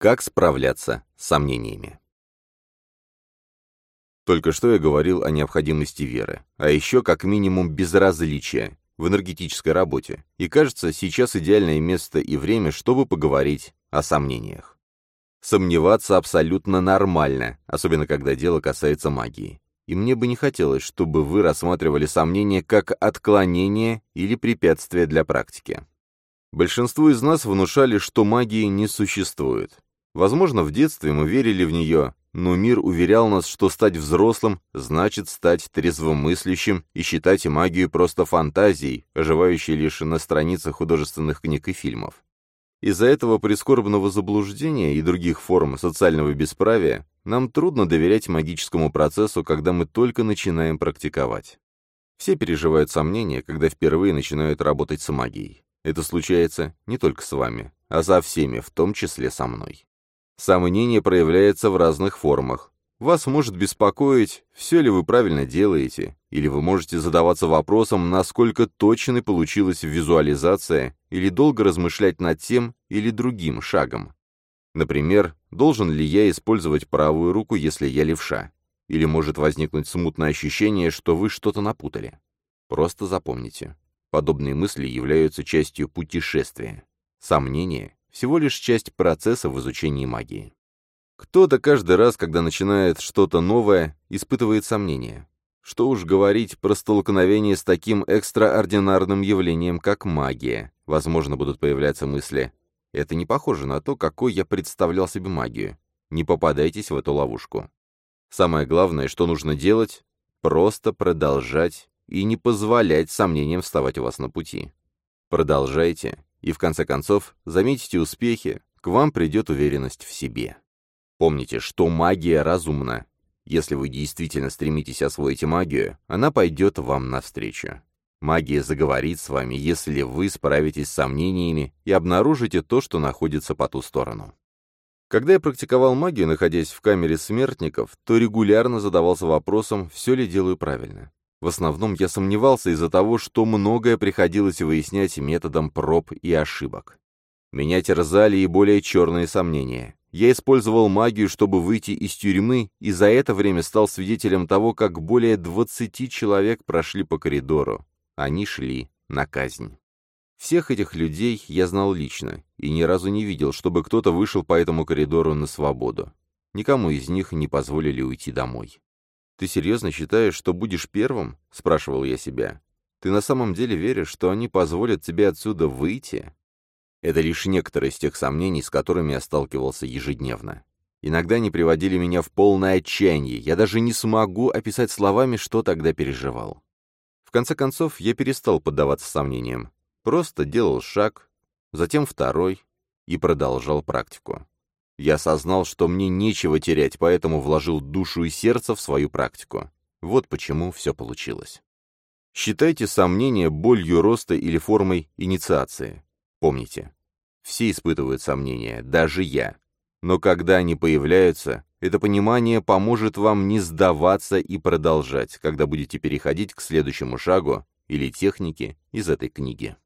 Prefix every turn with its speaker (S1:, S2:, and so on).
S1: Как справляться с сомнениями? Только что я говорил о необходимости веры, а еще как минимум безразличия в энергетической работе, и кажется, сейчас идеальное место и время, чтобы поговорить о сомнениях. Сомневаться абсолютно нормально, особенно когда дело касается магии. И мне бы не хотелось, чтобы вы рассматривали сомнения как отклонение или препятствие для практики. Большинству из нас внушали, что магии не существует. Возможно, в детстве мы верили в нее, но мир уверял нас, что стать взрослым значит стать трезвомыслящим и считать магию просто фантазией, оживающей лишь на страницах художественных книг и фильмов. Из-за этого прискорбного заблуждения и других форм социального бесправия нам трудно доверять магическому процессу, когда мы только начинаем практиковать. Все переживают сомнения, когда впервые начинают работать с магией. Это случается не только с вами, а за всеми, в том числе со мной. Сомнение проявляется в разных формах. Вас может беспокоить, все ли вы правильно делаете, или вы можете задаваться вопросом, насколько точной получилась визуализация, или долго размышлять над тем или другим шагом. Например, должен ли я использовать правую руку, если я левша? Или может возникнуть смутное ощущение, что вы что-то напутали? Просто запомните. Подобные мысли являются частью путешествия. Сомнения всего лишь часть процесса в изучении магии. Кто-то каждый раз, когда начинает что-то новое, испытывает сомнения. Что уж говорить про столкновение с таким экстраординарным явлением, как магия. Возможно, будут появляться мысли. Это не похоже на то, какой я представлял себе магию. Не попадайтесь в эту ловушку. Самое главное, что нужно делать, просто продолжать и не позволять сомнениям вставать у вас на пути. Продолжайте, и в конце концов, заметите успехи, к вам придет уверенность в себе. Помните, что магия разумна. Если вы действительно стремитесь освоить магию, она пойдет вам навстречу. Магия заговорит с вами, если вы справитесь с сомнениями и обнаружите то, что находится по ту сторону. Когда я практиковал магию, находясь в камере смертников, то регулярно задавался вопросом, все ли делаю правильно. В основном я сомневался из-за того, что многое приходилось выяснять методом проб и ошибок. Меня терзали и более черные сомнения. Я использовал магию, чтобы выйти из тюрьмы, и за это время стал свидетелем того, как более 20 человек прошли по коридору. Они шли на казнь. Всех этих людей я знал лично, и ни разу не видел, чтобы кто-то вышел по этому коридору на свободу. Никому из них не позволили уйти домой. «Ты серьезно считаешь, что будешь первым?» — спрашивал я себя. «Ты на самом деле веришь, что они позволят тебе отсюда выйти?» Это лишь некоторые из тех сомнений, с которыми я сталкивался ежедневно. Иногда они приводили меня в полное отчаяние, я даже не смогу описать словами, что тогда переживал. В конце концов, я перестал поддаваться сомнениям. Просто делал шаг, затем второй и продолжал практику. Я осознал, что мне нечего терять, поэтому вложил душу и сердце в свою практику. Вот почему все получилось. Считайте сомнения болью роста или формой инициации. Помните, все испытывают сомнения, даже я. Но когда они появляются, это понимание поможет вам не сдаваться и продолжать, когда будете переходить к следующему шагу или технике из этой книги.